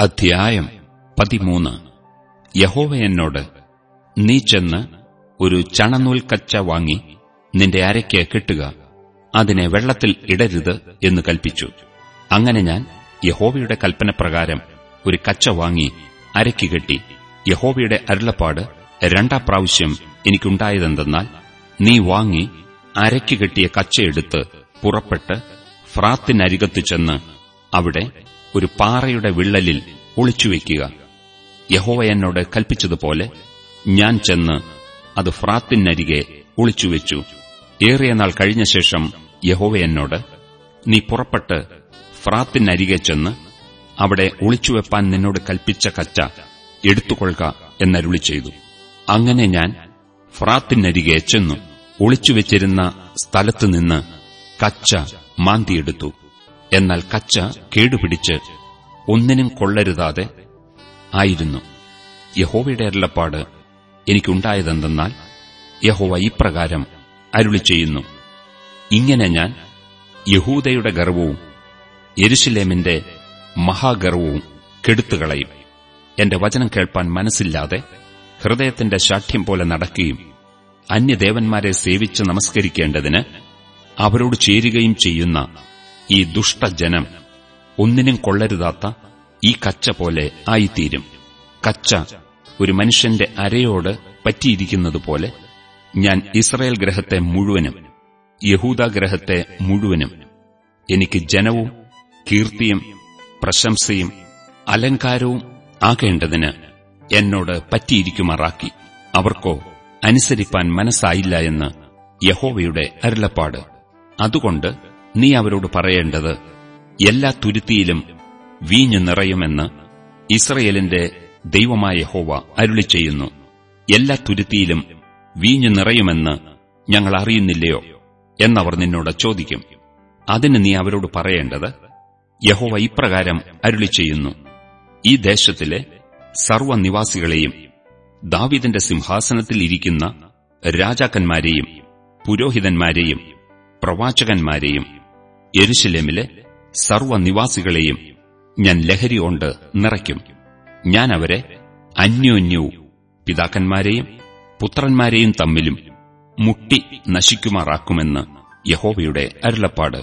അധ്യായം പതിമൂന്ന്. യഹോവ എന്നോട് നീ ചെന്ന് ഒരു ചണനൂൽ കച്ച വാങ്ങി നിന്റെ അരയ്ക്ക് കെട്ടുക. അതിനെ വെള്ളത്തിൽ ഇടരുത് എന്ന് കൽപ്പിച്ചു. അങ്ങനെ ഞാൻ യഹോവയുടെ കൽപ്പനപ്രകാരം ഒരു കച്ച വാങ്ങി അരയ്ക്ക് കെട്ടി. യഹോവയുടെ അരുളപ്പാട് രണ്ടാം പ്രാവശ്യം എനിക്കുണ്ടായതെന്തെന്നാൽ നീ വാങ്ങി അരയ്ക്ക് കെട്ടിയ കച്ചയെടുത്ത് പുറപ്പെട്ട് ഫ്രാത്തിനരികത്തു ചെന്ന് അവിടെ ഒരു പാറയുടെ വിള്ളലിൽ ഒളിച്ചുവെക്കുക യഹോവ എന്നോട് കൽപ്പിച്ചതുപോലെ ഞാൻ ചെന്ന് അത് ഫ്രാത്തിനരികെ ഒളിച്ചുവെച്ചു. ഏറിയ നാൾ കഴിഞ്ഞ ശേഷം യഹോവ എന്നോട് നീ പുറപ്പെട്ട് ഫ്രാത്തിനരികെ ചെന്ന് അവിടെ ഒളിച്ചുവെപ്പാൻ നിന്നോട് കൽപ്പിച്ച കച്ച എടുത്തുകൊള്ളുക എന്നരുളി ചെയ്തു. അങ്ങനെ ഞാൻ ഫ്രാത്തിനരികെ ചെന്നു. ഒളിച്ചുവെച്ചിരുന്ന സ്ഥലത്തുനിന്ന് കച്ച മാന്തിയെടുത്തു. എന്നാൽ കച്ച കേടുപിടിച്ച് ഒന്നിനും കൊള്ളരുതാതെ ആയിരുന്നു. യഹോവയുടെ അരുളപ്പാട് എനിക്കുണ്ടായതെന്തെന്നാൽ യഹോവ ഇപ്രകാരം അരുളി ചെയ്യുന്നു. ഇങ്ങനെ ഞാൻ യഹൂദയുടെ ഗർവവും യരുഷലേമിന്റെ മഹാഗർവവും കെടുത്തുകളയും എന്റെ വചനം കേൾപ്പാൻ മനസ്സില്ലാതെ ഹൃദയത്തിന്റെ ശാഠ്യം പോലെ നടക്കുകയും അന്യദേവന്മാരെ സേവിച്ച് നമസ്കരിക്കേണ്ടതിന് അവരോട് ചേരുകയും ചെയ്യുന്ന ഈ ദുഷ്ടജനം ഒന്നിനും കൊള്ളരുതാത്ത ഈ കച്ച പോലെ ആയിത്തീരും. കച്ച ഒരു മനുഷ്യന്റെ അരയോട് പറ്റിയിരിക്കുന്നതുപോലെ ഞാൻ ഇസ്രയേൽ ഗ്രഹത്തെ മുഴുവനും യഹൂദ ഗ്രഹത്തെ മുഴുവനും എനിക്ക് ജനവും കീർത്തിയും പ്രശംസയും അലങ്കാരവും ആകേണ്ടതിന് എന്നോട് പറ്റിയിരിക്കുമാറാക്കി. അവർക്കോ അനുസരിപ്പാൻ മനസ്സായില്ല എന്ന് യഹോവയുടെ അരുളപ്പാട്. അതുകൊണ്ട് നീ അവരോട് പറയേണ്ടത് എല്ലാ തുരുത്തിയിലും വീഞ്ഞു നിറയുമെന്ന് ഇസ്രയേലിന്റെ ദൈവമായ ഹോവ അരുളി ചെയ്യുന്നു എല്ലാ തുരുത്തിയിലും വീഞ്ഞു നിറയുമെന്ന് ഞങ്ങൾ അറിയുന്നില്ലയോ എന്നവർ നിന്നോട് ചോദിക്കും. അതിന് നീ അവരോട് പറയേണ്ടത് യഹോവ ഇപ്രകാരം അരുളി ചെയ്യുന്നു ഈ ദേശത്തിലെ സർവനിവാസികളെയും ദാവിദിന്റെ സിംഹാസനത്തിൽ ഇരിക്കുന്ന രാജാക്കന്മാരെയും പുരോഹിതന്മാരെയും പ്രവാചകന്മാരെയും യെരുശലേമിലെ സർവനിവാസികളെയും ഞാൻ ലഹരി കൊണ്ട് നിറയ്ക്കും. ഞാൻ അവരെ അന്യോന്യവും പിതാക്കന്മാരെയും പുത്രന്മാരെയും തമ്മിലും മുട്ടി നശിക്കുമാറാക്കുമെന്ന് യഹോവയുടെ അരുളപ്പാട്.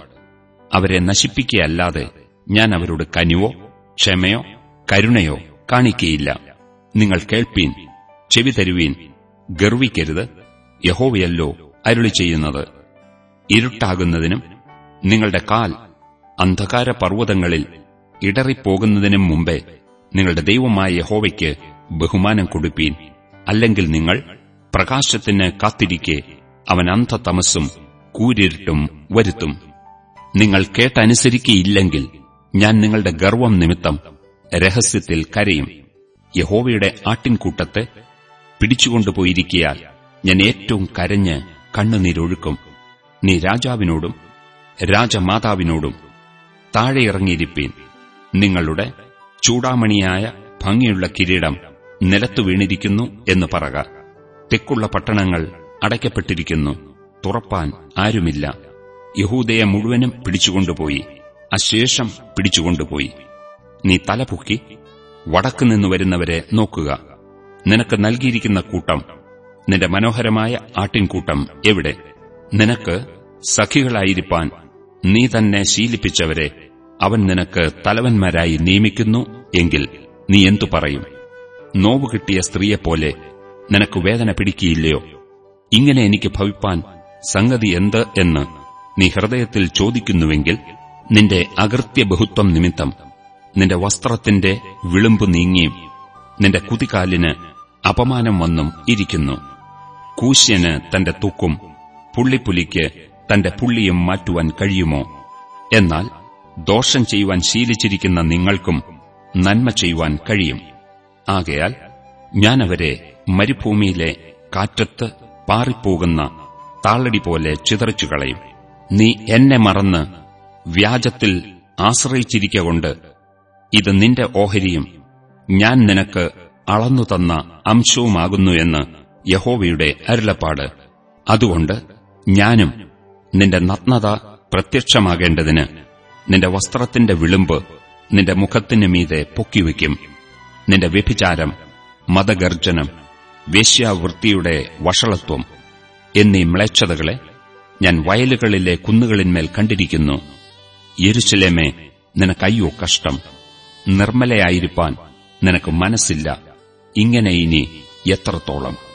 അവരെ നശിപ്പിക്കുകയല്ലാതെ ഞാൻ അവരോട് കനിവോ ക്ഷമയോ കരുണയോ കാണിക്കയില്ല. നിങ്ങൾ കേൾപ്പീൻ ചെവി തരുവീൻ ഗർവിക്കരുത് യഹോവയല്ലോ അരുളി ചെയ്യുന്നത് ഇരുട്ടാകുന്നതിനും നിങ്ങളുടെ കാൽ അന്ധകാര പർവതങ്ങളിൽ ഇടറിപ്പോകുന്നതിനും മുമ്പേ നിങ്ങളുടെ ദൈവമായ യഹോവയ്ക്ക് ബഹുമാനം കൊടുപ്പീൻ. അല്ലെങ്കിൽ നിങ്ങൾ പ്രകാശത്തിന് കാത്തിരിക്കെ അവൻ അന്ധതമസ്സും കൂരിരുട്ടും വരുത്തും. നിങ്ങൾ കേട്ടനുസരിക്കയില്ലെങ്കിൽ ഞാൻ നിങ്ങളുടെ ഗർവം നിമിത്തം രഹസ്യത്തിൽ കരയും. യഹോവയുടെ ആട്ടിൻകൂട്ടത്തെ പിടിച്ചുകൊണ്ടുപോയിരിക്കയാൽ ഞാൻ ഏറ്റവും കരഞ്ഞ് കണ്ണുനീരൊഴുക്കും. നീ രാജാവിനോടും രാജമാതാവിനോടും താഴെ ഇറങ്ങിയിരിപ്പീൻ നിങ്ങളുടെ ചൂടാമണിയായ ഭംഗിയുള്ള കിരീടം നിലത്തു വീണിരിക്കുന്നു എന്ന് പറക. തെക്കുള്ള പട്ടണങ്ങൾ അടയ്ക്കപ്പെട്ടിരിക്കുന്നു. തുറപ്പാൻ ആരുമില്ല. യഹൂദയെ മുഴുവനും പിടിച്ചുകൊണ്ടുപോയി. അശേഷം പിടിച്ചുകൊണ്ടുപോയി. നീ തലപൊക്കി വടക്കുനിന്നു വരുന്നവരെ നോക്കുക. നിനക്ക് നൽകിയിരിക്കുന്ന കൂട്ടം നിന്റെ മനോഹരമായ ആട്ടിൻകൂട്ടം എവിടെ? നിനക്ക് സഖികളായിരിക്കാൻ നീ തന്നെ ശീലിപ്പിച്ചവരെ അവൻ നിനക്ക് തലവന്മാരായി നിയമിക്കുന്നു എങ്കിൽ നീ എന്തു പറയും? നോവ് കിട്ടിയ സ്ത്രീയെപ്പോലെ നിനക്ക് വേദന പിടിക്കിയില്ലയോ ഇങ്ങനെ എനിക്ക് ഭവിപ്പാൻ സംഗതി എന്ത് എന്ന് നീ ഹൃദയത്തിൽ ചോദിക്കുന്നുവെങ്കിൽ നിന്റെ അകൃത്യ ബഹുത്വം നിമിത്തം നിന്റെ വസ്ത്രത്തിന്റെ വിളുമ്പ് നീങ്ങിയും നിന്റെ കുതികാലിന് അപമാനം വന്നും ഇരിക്കുന്നു. കൂശ്യന് തന്റെ തൂക്കും പുള്ളിപ്പുലിക്ക് തന്റെ പുള്ളിയും മാറ്റുവാൻ കഴിയുമോ? എന്നാൽ ദോഷം ചെയ്യുവാൻ ശീലിച്ചിരിക്കുന്ന നിങ്ങൾക്കും നന്മ ചെയ്യുവാൻ കഴിയും. ആകയാൽ ഞാനവരെ മരുഭൂമിയിലെ കാറ്റത്ത് പാറിപ്പോകുന്ന താളടി പോലെ ചിതറിച്ചുകളയും. നീ എന്നെ മറന്ന് വ്യാജത്തിൽ ആശ്രയിച്ചിരിക്കൊണ്ട് ഇത് നിന്റെ ഓഹരിയും ഞാൻ നിനക്ക് അളന്നു തന്ന അംശവുമാകുന്നു എന്ന് യഹോവയുടെ അരുളപ്പാട്. അതുകൊണ്ട് ഞാനും നിന്റെ നഗ്നത പ്രത്യക്ഷമാകേണ്ടതിന് നിന്റെ വസ്ത്രത്തിന്റെ വിളുമ്പ് നിന്റെ മുഖത്തിന് മീതെ പൊക്കിവയ്ക്കും നിന്റെ വ്യഭിചാരം മതഗർജനം വേശ്യാവൃത്തിയുടെ വഷളത്വം എന്നീ മ്ലേച്ഛതകളെ ഞാൻ വയലുകളിലെ കുന്നുകളിന്മേൽ കണ്ടിരിക്കുന്നു. യെരുശലേമേ നിനക്കയ്യോ കഷ്ടം. നിർമ്മലയായിരിക്കാൻ നിനക്ക് മനസ്സില്ല. ഇങ്ങനെ ഇനി എത്രത്തോളം?